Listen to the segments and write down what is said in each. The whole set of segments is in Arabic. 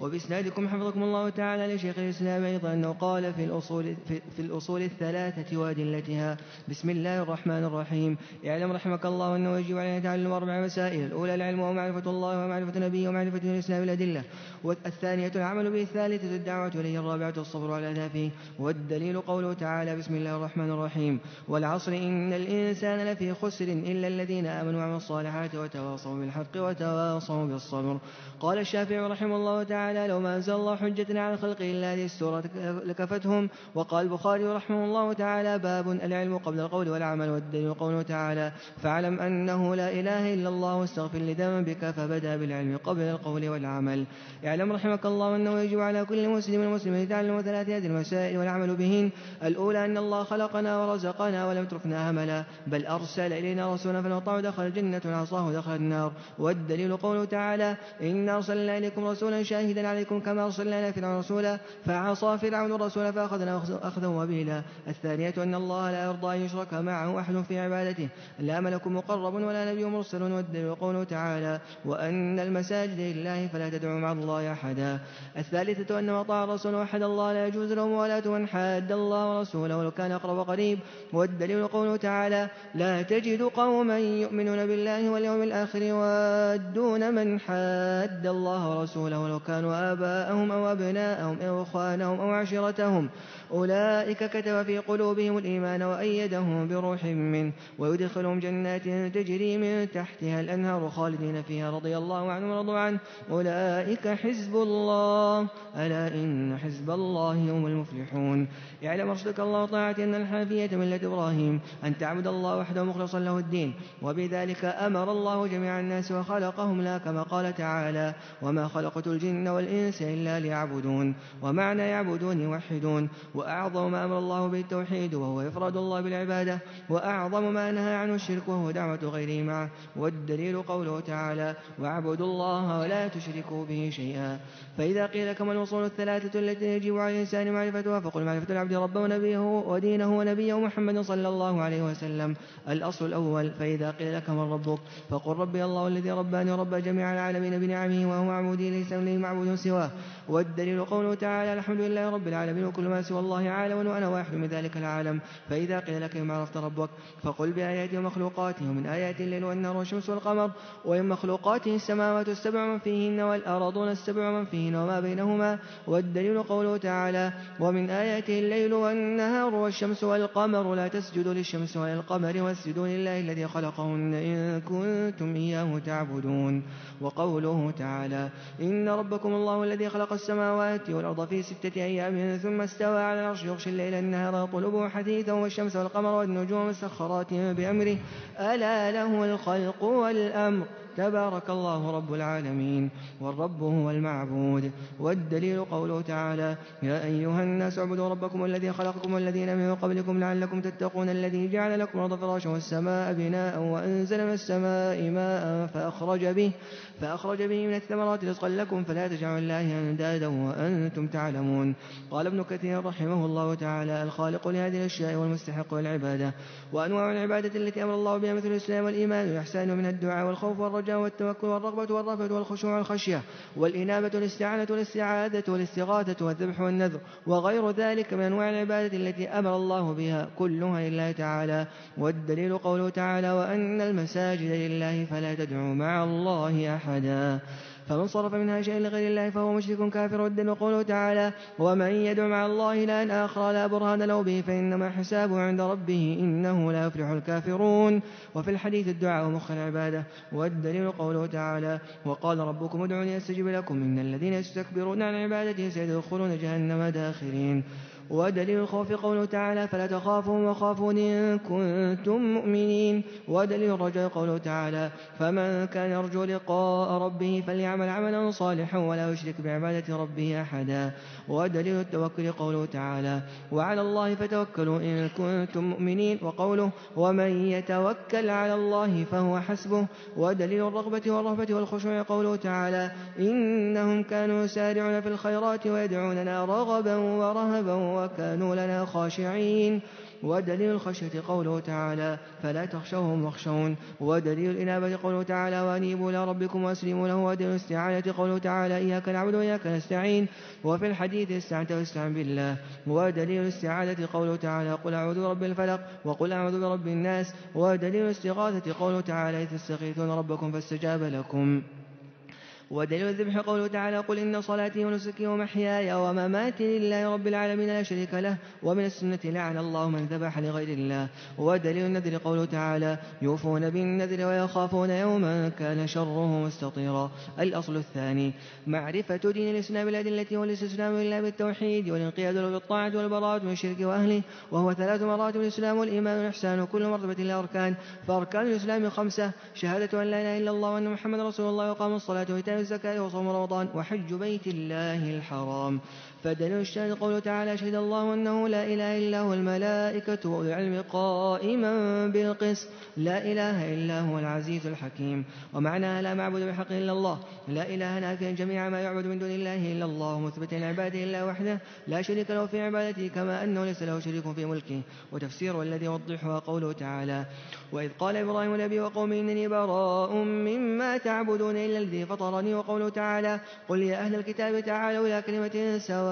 وبإسنادكم حفظكم الله تعالى لشيخ الإسلام أيضا أنه قال في الأصول, في, في الأصول الثلاثة وأدلتها بسم الله الرحمن الرحيم. اعلم رحمك الله أنه يجب علينا تعلم أربع مسائل الأولى العلم ومعرفة الله ومعرفة نبيه ومعرفة الإسلام الأدلة والثانية العمل به الثالثة الدعوة إليه الرابعة الصبر على ذا والدليل قوله تعالى بسم الله الرحمن الرحيم. والعصر إن الإنسان لفي خسر إلا الذين آمنوا وعملوا الصالحات وتواصوا بالحق وتواصوا بالصبر. قال الشافعي رحمه الله تعالى لو ما أنزل الله حجة على الخلق إلا هذه السورة لكفتهم. وقال البخاري رحمه الله تعالى باب العلم قبل القول والعمل والدليل قوله تعالى فاعلم أنه لا إله إلا الله واستغفر لذنبك فبدأ بالعلم قبل القول والعمل. اعلم رحمك الله أنه يجب على كل مسلم ومسلم يتعلم ثلاث هذه المسائل والعمل بهن. الأولى أن الله خلقنا ورزقنا ولم يتركنا هملا. بل أرسل إلينا رسولا فنطاع دخل الجنة وعصاه دخل النار. والدليل قوله تعالى إنا أرسلنا إليكم رسولا شاهدا عليكم كما أرسلنا فرعون رسولا فعصى فرعون الرسول فأخذنا أخذا وبيلا الثانية أن الله لا يرضى أن يشرك معه أحد في عبادته. لا ملك مقرب ولا نبي مرسل والدليل قوله تعالى وأن المساجد لله فلا تدعوا مع الله أحدا. الثالثة أن مطاع الرسول وحد الله لا يجوز له موالاة من حاد الله ورسوله ولو كان أقرب قريب. والدليل قوله تعالى لا تجد قوما يؤمنون بالله واليوم الآخر يوادون من حاد الله ورسوله ولو كانوا آباءهم أو أبناءهم أو إخوانهم أو عشيرتهم. أولئك كتب في قلوبهم الإيمان وأيدهم بروح منه ويدخلهم جنات تجري من تحتها الأنهار خالدين فيها رضي الله عنهم ورضوا عنه. أولئك حزب الله. ألا إن حزب الله هم المفلحون. اعلم رشدك الله طاعة أن الحنفية ملة إبراهيم. أن تعبد الله وحده مخلصا له الدين. وبذلك أمر الله جميع الناس وخلقهم لا كما قال تعالى وما خلقت الجن والإنس إلا ليعبدون. ومعنى يعبدون يوحدون. وأعظم ما أمر الله به التوحيد وهو إفراد الله بالعبادة وأعظم ما نهى عنه الشرك وهو دعوة غيره معه والدليل قوله تعالى واعبدوا الله ولا تشركوا به شيئا فإذا قيل كما الوصول الثلاثة التي يجب على الإنسان معرفتها فقل معرفة العبد ربه ونبيه ودينه ونبيه محمد صلى الله عليه وسلم. الأصل الأول فإذا قيل لك من ربك فقل ربي الله الذي رباني ورب جميع العالمين بنعمه وهو معبودي ليس لي معبود سواه. والدليل قوله تعالى الحمد لله رب العالمين وكل ما سوى الله عالم وأنا واحد من ذلك العالم. فإذا قيل لك ما عرفت ربك فقل بآياته ومخلوقاته ومن آيات الليل والنهار والشمس والقمر ومن مخلوقاته السماوات السبع ومن فيهن والأرضون السبع ومن فيهن وما بينهما والدليل قوله تعالى ومن آياته الليل والنهار والشمس والقمر لا تسجدوا للشمس ولا القمر واسجدوا لله الذي خلقهن إن كنتم إياه تعبدون. وقوله تعالى إن ربكم الله الذي خلق السماوات والأرض في ستة أيام ثم استوى على العرش يغشي الليل النهار يطلبه حثيثا والشمس والقمر والنجوم مسخرات بأمره. ألا له الخلق والأمر. تبارك الله رب العالمين والرب هو المعبود. والدليل قوله تعالى يا أيها الناس اعبدوا ربكم الذي خلقكم والذين من قبلكم لعلكم تتقون الذي جعل لكم الأرض فراشا والسماء بناء وأنزل من السماء ماء فأخرج به فأخرج به من الثمرات رزقا لكم فلا تجعلوا الله أندادا وأنتم تعلمون. قال ابن كثير رحمه الله تعالى الخالق لهذه الأشياء والمستحق للعبادة وأنواع العبادة التي أمر الله بها مثل الإسلام والإيمان والإحسان من الدعاء والخوف والرجاء والتوكل والرغبة والرهبة والخشوع والخشية والإنابة والاستعانة والاستعاذة والاستغاثة والذبح والنذر وغير ذلك من أنواع العبادة التي أمر الله بها كلها لله تعالى والدليل قوله تعالى وأن المساجد لله فلا تدعوا مع الله أحدا فمن صرف منها شيئا لغير الله فهو مشرك كافر والدل قوله تعالى ومن يدع مع الله إلها آخر لا برهان له به فإنما حسابه عند ربه إنه لا يفلح الكافرون وفي الحديث الدعاء مخ العبادة والدليل قوله تعالى وقال ربكم ادعوني أستجب لكم إن الذين يستكبرون عن عبادتي سيدخلون جهنم داخرين ودليل الخوف قوله تعالى فلا تخافوا وخافون إن كنتم مؤمنين. ودليل الرجاء قوله تعالى فمن كان يرجو لقاء ربه فليعمل عملا صالحا ولا يشرك بعبادة ربه أحدا. ودليل التوكل قوله تعالى وعلى الله فتوكلوا إن كنتم مؤمنين. وقوله ومن يتوكل على الله فهو حسبه. ودليل الرغبة والرهبة والخشوع قوله تعالى إنهم كانوا يسارعون في الخيرات ويدعوننا رغبا ورهبا وكانوا لنا خاشعين. ودليل الخشية قوله تعالى فلا تخشوهم واخشون. ودليل الإنابة قوله تعالى وأنيبوا إلى ربكم وأسلموا له. ودليل الاستعانة قوله تعالى إياك نعبد وإياك نستعين. وفي الحديث استعنت واستعن بالله. ودليل الاستعاذة قوله تعالى قل أعوذ برب الفلق وقل أعوذ برب الناس. ودليل الاستغاثة قوله تعالى إذ تستغيثون ربكم فاستجاب لكم. ودليل الذبح قوله تعالى قل إن صلاتي ونسكي ومحياي ومماتي لله رب العالمين لا شريك له ومن السنة لعن الله من ذبح لغير الله ودليل النذر قوله تعالى يوفون بالنذر ويخافون يوما كان شره مستطيرا الأصل الثاني معرفة دين الإسلام بالأدلة والاستسلام لله بالتوحيد والانقياد له بالطاعة والبراءة من الشرك وأهله وهو ثلاث مراتب الإسلام والإيمان والإحسان وكل مرتبة لها أركان فأركان الإسلام خمسة شهادة أن لا إله إلا الله وأن محمد رسول الله وقام الصلاة الزكاة وصوم رمضان وحج بيت الله الحرام. فدليل الشاهد قوله تعالى شهد الله أنه لا إله إلا هو الملائكة وأولو العلم قائما بالقسط. لا إله إلا هو العزيز الحكيم. ومعناها لا معبود بحق إلا الله. لا إله نافيا جميع ما يعبد من دون الله إلا الله مثبتا لعباده إلا وحده. لا شريك له في عبادته كما أنه ليس له شريك في ملكه. وتفسير الذي يوضحها قوله تعالى وإذ قال إبراهيم لأبي وقومي إنني براء مما تعبدون إلا الذي فطرني. وقوله تعالى قل يا أهل الكتاب تعالوا إلى كلمة سواء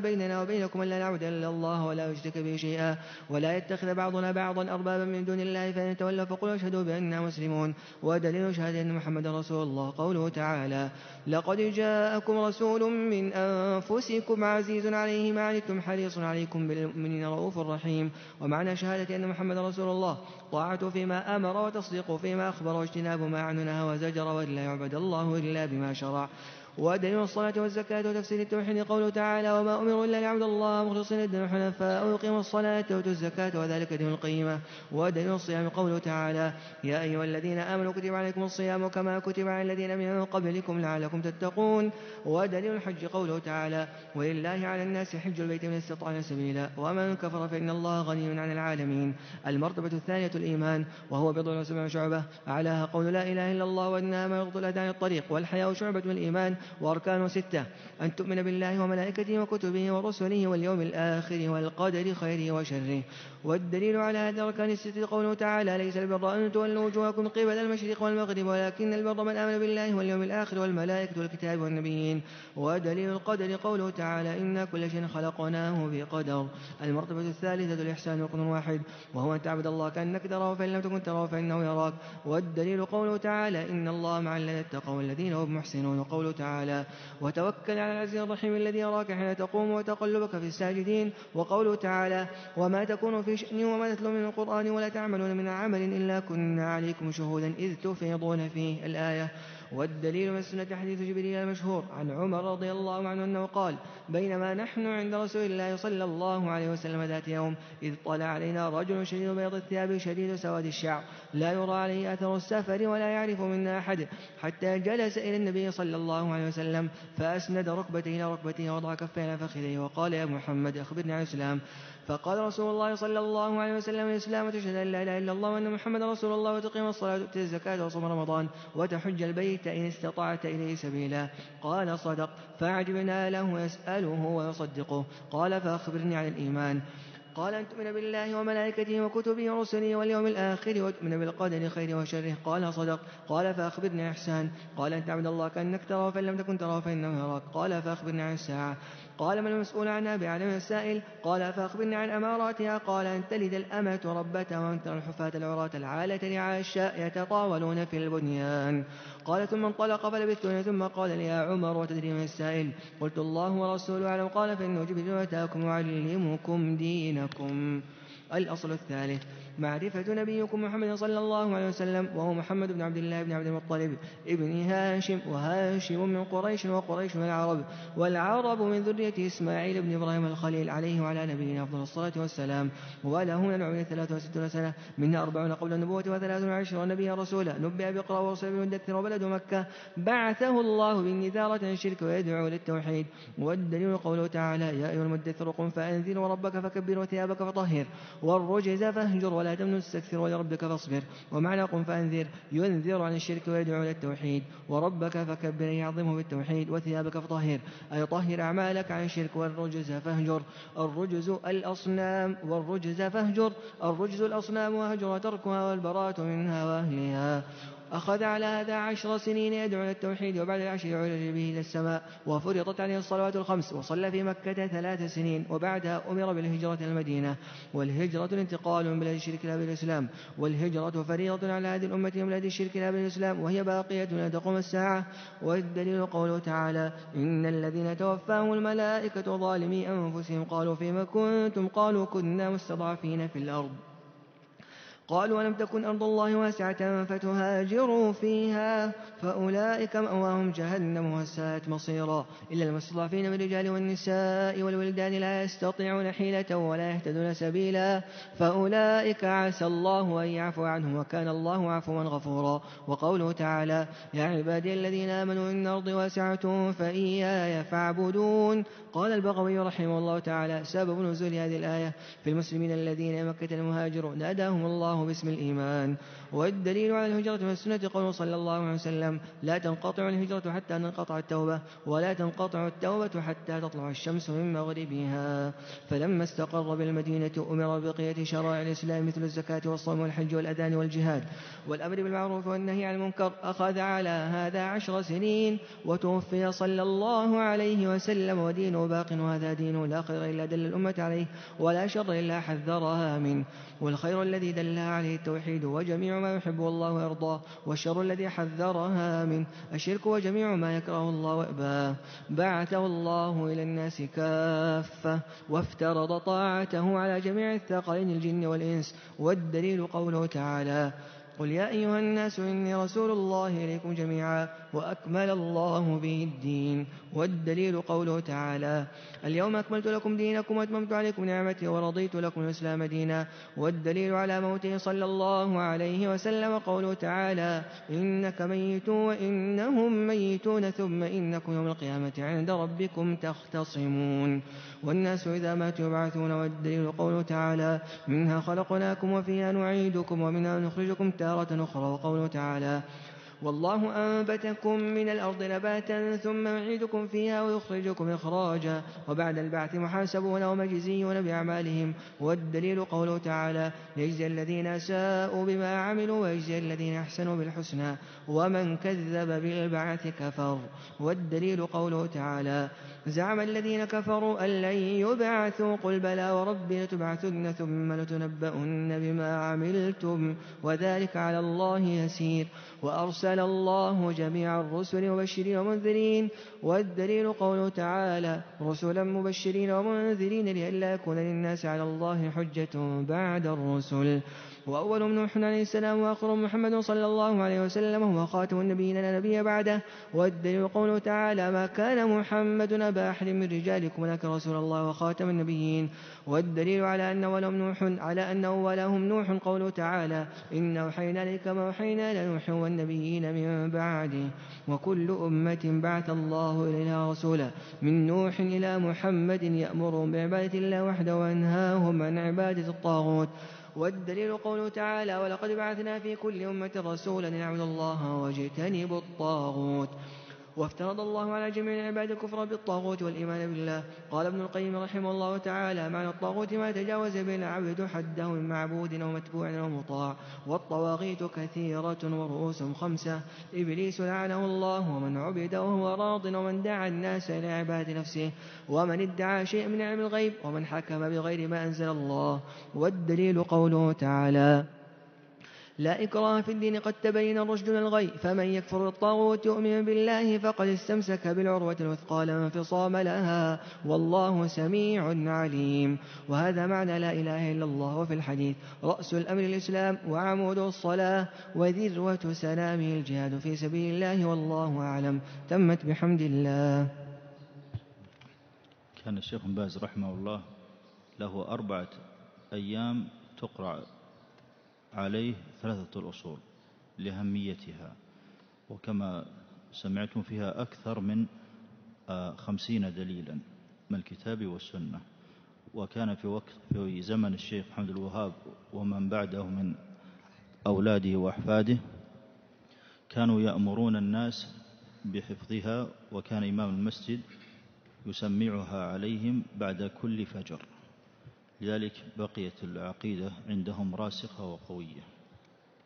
بيننا وبينكم ألا نعبد إلا الله ولا نشرك به شيئا ولا يتخذ بعضنا بعضا أربابا من دون الله فإن تولوا فقولوا اشهدوا بأننا مسلمون ودليل شهادة أن محمد رسول الله قوله تعالى لقد جاءكم رسول من أنفسكم عزيز عليه ما عنتم حريص عليكم بالمؤمنين رؤوف رحيم ومعنى شهادة أن محمد رسول الله طاعة فيما أمر وتصديق فيما أخبر واجتناب ما عنها وزجر وإلا يعبد الله إلا بما شرع ودليل الصلاة والزكاة وتفسير التوحيد قوله تعالى وما أمروا إلا ليعبدوا الله مخلصين الدين حنفاء ويقيموا الصلاة ويؤتوا الزكاة وذلك دين القيمة ودليل الصيام قوله تعالى يا أيها الذين آمنوا كتب عليكم الصيام كما كتب على الذين من قبلكم لعلكم تتقون ودليل الحج قوله تعالى ولله على الناس حج البيت من استطاع سبيلا ومن كفر فإن الله غني عن العالمين المرتبة الثانية الإيمان وهو بضع وسبع شعبة أعلاها قول لا إله إلا الله وأنها ما يغضل عن الطريق والحياة شعبة من الإيمان وأركان ستة. أن تؤمن بالله وملائكته وكتبه ورسله واليوم الآخر والقدر خيره وشره. والدليل على هذه الأركان الستة قوله تعالى ليس البر أن تولوا وجوهكم قبل المشرق والمغرب ولكن البر من آمن بالله واليوم الآخر والملائكة والكتاب والنبيين. ودليل القدر قوله تعالى إنا كل شيء خلقناه بقدر. المرتبة الثالثة الإحسان ركن واحد وهو أن تعبد الله كأنك تراه فإن لم تكن تراه فإنه يراك. والدليل قوله تعالى إن الله مع الذين اتقوا والذين هم محسنون. وقوله تعالى وتوكل على العزيز الرحيم الذي يراك حين تقوم وتقلبك في الساجدين. وقوله تعالى وما تكون في شأن وما تتلو من القرآن ولا تعملون من عمل إلا كنا عليكم شهودا إذ تفيضون فيه الآية. والدليل من السنة حديث جبريل المشهور عن عمر رضي الله عنه أنه قال بينما نحن عند رسول الله صلى الله عليه وسلم ذات يوم إذ طلع علينا رجل شديد بيض الثياب شديد سواد الشعر. لا يرى عليه أثر السفر ولا يعرف منا أحد. حتى جلس إلى النبي صلى الله عليه وسلم فأسند ركبته إلى ركبته ووضع كفيه على فخذيه وقال يا محمد أخبرني عن الإسلام. فقال رسول الله صلى الله عليه وسلم الإسلام تشهد أن لا إله إلا الله وأن محمد رسول الله وتقيم الصلاة وتؤتي الزكاة وصوم رمضان وتحج البيت إن استطعت إليه سبيلا. قال صدق فأعجبنا له يسأله ويصدقه. قال فأخبرني عن الإيمان. قال أن تؤمن بالله وملائكته وكتبه ورسله واليوم الآخر وتؤمن بالقدر خيره وشره. قال صدق. قال فأخبرني إحسان. قال أن تعبد الله كأنك تراه فإن لم تكن تراه فإنه يراك. قال فأخبرني عن الساعة. قال من المسؤول عنها بعلم السائل؟ قال فأخبرني عن أماراتها. قال أن تلد الأمة ربتها وأن ترى الحفاة العراة العالة لعاشاء يتطاولون في البنيان. قال ثم انطلق فلبثت ثم قال لي يا عمر وتدري من السائل؟ قلت الله ورسوله أعلم. قال فإنه جبريل أتاكم يعلمكم دينكم. الأصل الثالث. معرفة نبيكم محمد صلى الله عليه وسلم وهو محمد بن عبد الله بن عبد المطلب ابن هاشم وهاشم من قريش وقريش من العرب والعرب من ذرية إسماعيل بن إبراهيم الخليل عليه وعلى نبينا أفضل الصلاة والسلام. وله نبع ثلاث وستون سنة منها أربعون قبل النبوة وثلاث وعشرون نبيا رسولا نبئ بقرأ ورسول بمدثر وبلد مكة بعثه الله بالنذارة الشرك ويدعو للتوحيد. والدليل قوله تعالى يا أيها المدثر قم فأنذر وربك فكبر وثيابك فطهر والرجز فاهجر ولا تمنن تستكثر ولربك فاصبر. ومعنى قم فأنذر. ينذر عن الشرك ويدعو إلى التوحيد. وربك فكبر يعظمه بالتوحيد وثيابك فطهر. أي طهر أعمالك عن الشرك والرجز فاهجر. الرجز الأصنام والرجز فاهجر. الرجز الأصنام وهجر تركها والبراءة منها وأهلها. أخذ على هذا عشر سنين يدعو إلى التوحيد وبعد العشر عرج به إلى السماء وفرضت عليه الصلوات الخمس وصلى في مكة ثلاث سنين وبعدها أمر بالهجرة إلى المدينة. والهجرة الانتقال من بلاد الشرك إلى بلاد الإسلام والهجرة فريضة على هذه الأمة من بلاد الشرك إلى بلاد الإسلام وهي باقية لا تقوم الساعة. والدليل قوله تعالى إن الذين توفاهم الملائكة ظالمي أنفسهم قالوا فيما كنتم؟ قالوا كنا مستضعفين في الأرض. قالوا ولم تكن أرض الله واسعة فتهاجروا فيها فأولئك مأواهم جهنم وساءت مصيرا إلا المستضعفين من الرجال والنساء والولدان لا يستطيعون حيلة ولا يهتدون سبيلا فأولئك عسى الله أن يعفو عنهم وكان الله عفوا غفورا وقوله تعالى يا عبادي الذين آمنوا إن أرضي واسعة فإياي فاعبدون قال البغوي رحمه الله تعالى سبب نزول هذه الآية في المسلمين الذين مكة المهاجر ناداهم الله باسم الإيمان. والدليل على الهجرة والسنة قوله صلى الله عليه وسلم لا تنقطع الهجرة حتى تنقطع التوبة ولا تنقطع التوبة حتى تطلع الشمس من مغربها. فلما استقر بالمدينة أمر بقية شرائع الإسلام مثل الزكاة والصوم والحج والأذان والجهاد والأمر بالمعروف والنهي عن المنكر. أخذ على هذا عشر سنين وتوفي صلى الله عليه وسلم ودينه باق وهذا دين لا خير إلا دل الأمة عليه ولا شر إلا حذرها منه. والخير الذي دلها عليه التوحيد وجميع ما يحبه الله ويرضاه والشر الذي حذرها منه. الشرك وجميع ما يكره الله وأباه بعثه الله إلى الناس كافة وافترض طاعته على جميع الثقلين الجن والإنس. والدليل قوله تعالى قل يا أيها الناس إني رسول الله إليكم جميعا وأكمل الله به الدين والدليل قوله تعالى اليوم أكملت لكم دينكم وأتممت عليكم نعمتي ورضيت لكم الإسلام دينا والدليل على موته صلى الله عليه وسلم قوله تعالى إنك ميت وإنهم ميتون ثم إنكم يوم القيامة عند ربكم تختصمون والناس إذا ماتوا يبعثون والدليل قوله تعالى منها خلقناكم وفيها نعيدكم ومنها نخرجكم تارة أخرى. وقوله تعالى والله أنبتكم من الأرض نباتا ثم يعيدكم فيها ويخرجكم إخراجا وبعد البعث محاسبون ومجزيون بأعمالهم والدليل قوله تعالى يجزي الذين أساءوا بما عملوا ويجزي الذين أحسنوا بالحسنى ومن كذب بالبعث كفر والدليل قوله تعالى زعم الذين كفروا أن لن يبعثوا قل بلى وربي لتبعثن ثم لتنبؤن بما عملتم وذلك على الله يسير وأرسل الله جميع الرسل مبشرين ومنذرين والدليل قوله تعالى رسلا مبشرين ومنذرين لئلا يكون للناس على الله حجة بعد الرسل. وأول نوح عليه السلام وآخر محمد صلى الله عليه وسلم هو خاتم النبيين لا نبي بعده. والدليل قوله تعالى ما كان محمد أبا أحد من رجالكم ولكن رسول الله وخاتم النبيين. والدليل على أن ولهم نوح على أن أولهم نوح قوله تعالى إن أوحينا إليك ما أوحينا لنوح والنبيين من بعده. وكل أمة بعث الله إليها رسولا من نوح إلى محمد يأمرهم بعبادة الله وحده وينهاهم عن عبادة الطاغوت. والدليل قوله تعالى ولقد بعثنا في كل أمة رسولا أن اعبدوا الله واجتنبوا الطاغوت. وافترض الله على جميع العباد الكفر بالطاغوت والإيمان بالله. قال ابن القيم رحمه الله تعالى معنى الطاغوت ما تجاوز به العبد حده من معبود أو متبوع أو مطاع والطواغيت كثيرة ورؤوسهم خمسة. إبليس لعنه الله ومن عبد وهو راض ومن دعا الناس إلى عبادة نفسه. ومن ادعى شيء من علم الغيب ومن حكم بغير ما أنزل الله. والدليل قوله تعالى لا إكراه في الدين قد تبين الرشد من الغي فمن يكفر بالطاغوت يؤمن بالله فقد استمسك بالعروة الوثقى لا انفصام لها والله سميع عليم. وهذا معنى لا إله إلا الله وفي الحديث. رأس الأمر الإسلام وعمود الصلاة وذروة سلامه الجهاد في سبيل الله والله أعلم. تمت بحمد الله. كان الشيخ باز رحمه الله له أربعة أيام تقرأ عليه ثلاثة الأصول لأهميتها وكما سمعتم فيها أكثر من آه، خمسين دليلا من الكتاب والسنة. وكان في وقت في زمن الشيخ محمد الوهاب ومن بعده من أولاده وأحفاده كانوا يأمرون الناس بحفظها وكان إمام المسجد يسمعها عليهم بعد كل فجر. لذلك بقيت العقيدة عندهم راسخة وقوية.